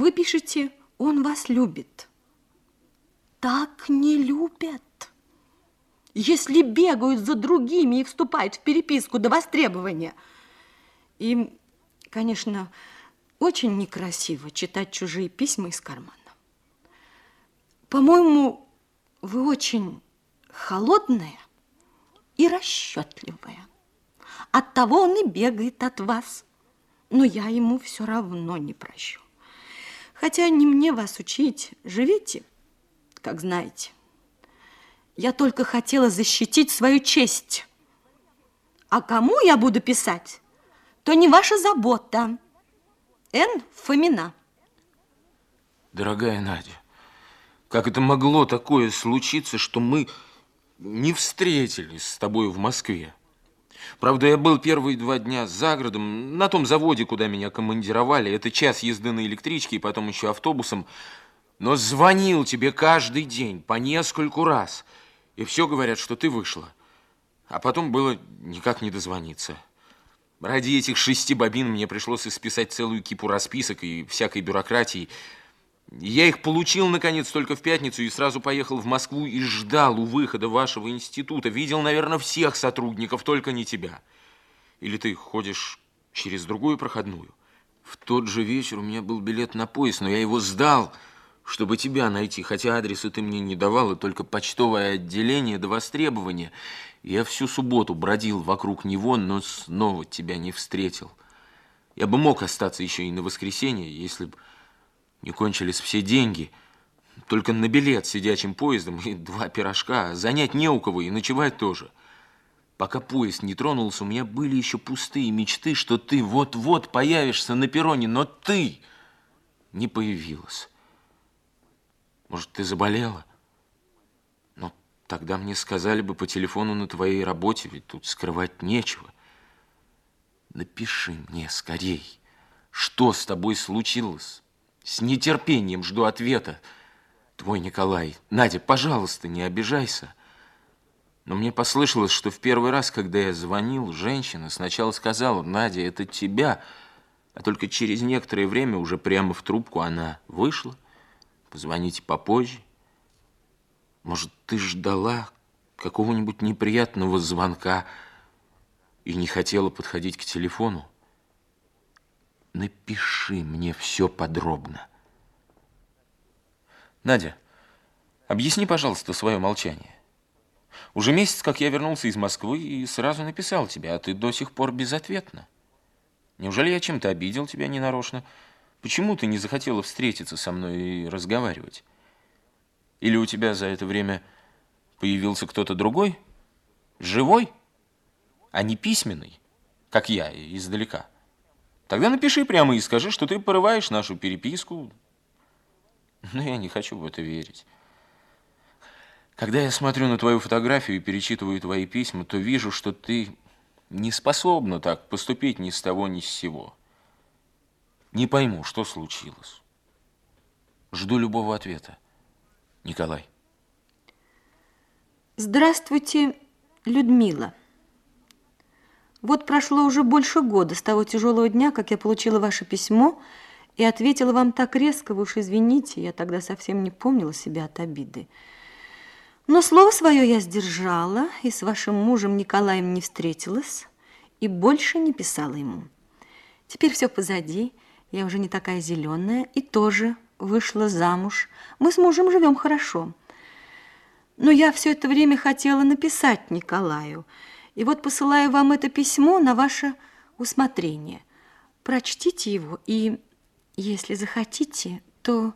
Вы пишете, он вас любит. Так не любят. Если бегают за другими и вступают в переписку до востребования. Им, конечно, очень некрасиво читать чужие письма из кармана. По-моему, вы очень холодная и расчетливая. Оттого он и бегает от вас. Но я ему все равно не прощу. Хотя не мне вас учить, живите, как знаете. Я только хотела защитить свою честь. А кому я буду писать, то не ваша забота. Н. Фомина. Дорогая Надя, как это могло такое случиться, что мы не встретились с тобой в Москве? Правда, я был первые два дня за городом, на том заводе, куда меня командировали. Это час езды на электричке и потом еще автобусом. Но звонил тебе каждый день, по нескольку раз. И все говорят, что ты вышла. А потом было никак не дозвониться. Ради этих шести бобин мне пришлось исписать целую кипу расписок и всякой бюрократии. Я их получил, наконец, только в пятницу и сразу поехал в Москву и ждал у выхода вашего института. Видел, наверное, всех сотрудников, только не тебя. Или ты ходишь через другую проходную? В тот же вечер у меня был билет на поезд, но я его сдал, чтобы тебя найти, хотя адреса ты мне не давала, только почтовое отделение до востребования. Я всю субботу бродил вокруг него, но снова тебя не встретил. Я бы мог остаться еще и на воскресенье, если бы не кончились все деньги. Только на билет сидячим поездом и два пирожка. Занять не у кого и ночевать тоже. Пока поезд не тронулся, у меня были еще пустые мечты, что ты вот-вот появишься на перроне, но ты не появилась. Может, ты заболела? Но тогда мне сказали бы по телефону на твоей работе, ведь тут скрывать нечего. Напиши мне скорей, что с тобой случилось. С нетерпением жду ответа. Твой Николай. Надя, пожалуйста, не обижайся. Но мне послышалось, что в первый раз, когда я звонил, женщина сначала сказала, Надя, это тебя, а только через некоторое время уже прямо в трубку она вышла. Позвоните попозже. Может, ты ждала какого-нибудь неприятного звонка и не хотела подходить к телефону? Напиши мне все подробно. Надя, объясни, пожалуйста, свое молчание. Уже месяц, как я вернулся из Москвы и сразу написал тебе, а ты до сих пор безответна. Неужели я чем-то обидел тебя ненарочно? Почему ты не захотела встретиться со мной и разговаривать? Или у тебя за это время появился кто-то другой? Живой, а не письменный, как я, издалека? Тогда напиши прямо и скажи, что ты порываешь нашу переписку. Но я не хочу в это верить. Когда я смотрю на твою фотографию и перечитываю твои письма, то вижу, что ты не способна так поступить ни с того, ни с сего. Не пойму, что случилось. Жду любого ответа. Николай. Здравствуйте, Людмила. Вот прошло уже больше года с того тяжелого дня, как я получила ваше письмо и ответила вам так резко, вы уж извините, я тогда совсем не помнила себя от обиды. Но слово свое я сдержала и с вашим мужем Николаем не встретилась и больше не писала ему. Теперь все позади, я уже не такая зеленая и тоже вышла замуж. Мы с мужем живем хорошо. Но я все это время хотела написать Николаю – и вот посылаю вам это письмо на ваше усмотрение. Прочтите его и, если захотите, то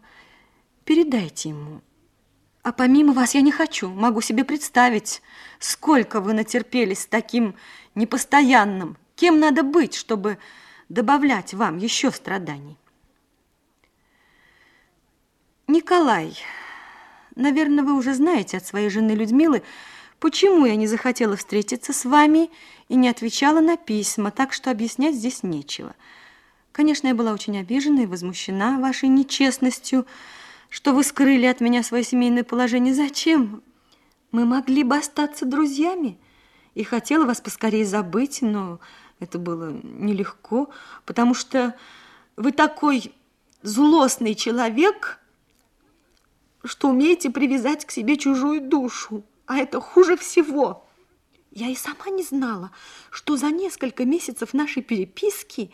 передайте ему. А помимо вас я не хочу, могу себе представить, сколько вы натерпелись с таким непостоянным. Кем надо быть, чтобы добавлять вам еще страданий? Николай, наверное, вы уже знаете от своей жены Людмилы, Почему я не захотела встретиться с вами и не отвечала на письма, так что объяснять здесь нечего. Конечно, я была очень обижена и возмущена вашей нечестностью, что вы скрыли от меня свое семейное положение. Зачем? Мы могли бы остаться друзьями. И хотела вас поскорее забыть, но это было нелегко, потому что вы такой злостный человек, что умеете привязать к себе чужую душу. А это хуже всего. Я и сама не знала, что за несколько месяцев нашей переписки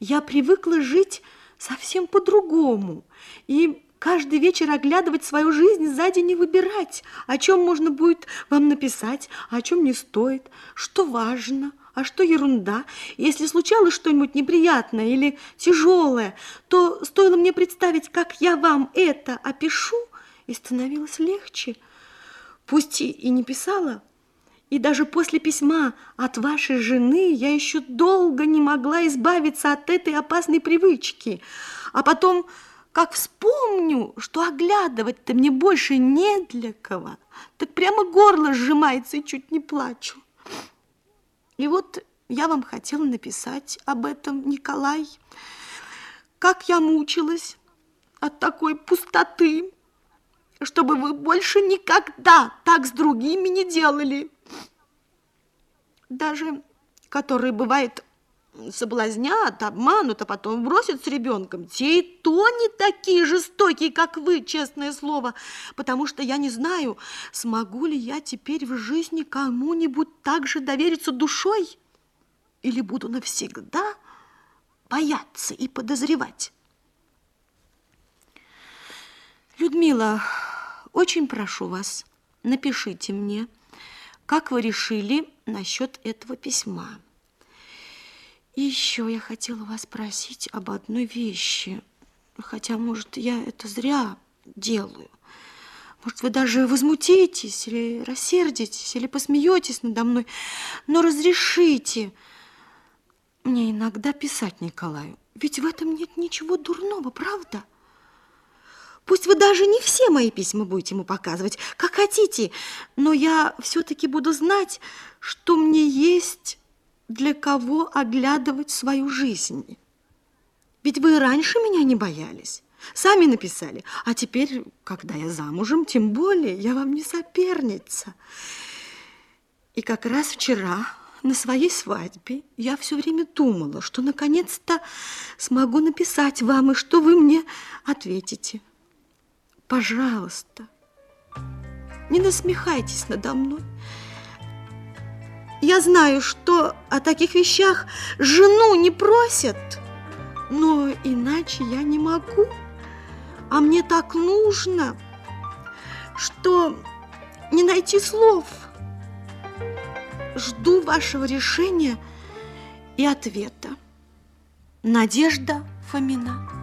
я привыкла жить совсем по-другому. И каждый вечер оглядывать свою жизнь, сзади не выбирать, о чем можно будет вам написать, а о чем не стоит, что важно, а что ерунда. Если случалось что-нибудь неприятное или тяжелое, то стоило мне представить, как я вам это опишу, и становилось легче. Пусть и не писала, и даже после письма от вашей жены я еще долго не могла избавиться от этой опасной привычки. А потом, как вспомню, что оглядывать-то мне больше не для кого, так прямо горло сжимается и чуть не плачу. И вот я вам хотела написать об этом, Николай. Как я мучилась от такой пустоты, чтобы вы больше никогда так с другими не делали. Даже которые, бывает, соблазнят, обманут, а потом бросят с ребенком, те и то не такие жестокие, как вы, честное слово, потому что я не знаю, смогу ли я теперь в жизни кому-нибудь так же довериться душой или буду навсегда бояться и подозревать. Людмила, очень прошу вас, напишите мне, как вы решили насчет этого письма. Еще я хотела вас спросить об одной вещи, хотя, может, я это зря делаю. Может, вы даже возмутитесь или рассердитесь, или посмеетесь надо мной, но разрешите мне иногда писать Николаю. Ведь в этом нет ничего дурного, правда? Пусть вы даже не все мои письма будете ему показывать, как хотите, но я все-таки буду знать, что мне есть для кого оглядывать свою жизнь. Ведь вы раньше меня не боялись, сами написали, а теперь, когда я замужем, тем более я вам не соперница. И как раз вчера на своей свадьбе я все время думала, что наконец-то смогу написать вам, и что вы мне ответите. Пожалуйста, не насмехайтесь надо мной. Я знаю, что о таких вещах жену не просят, но иначе я не могу. А мне так нужно, что не найти слов. Жду вашего решения и ответа. Надежда Фомина.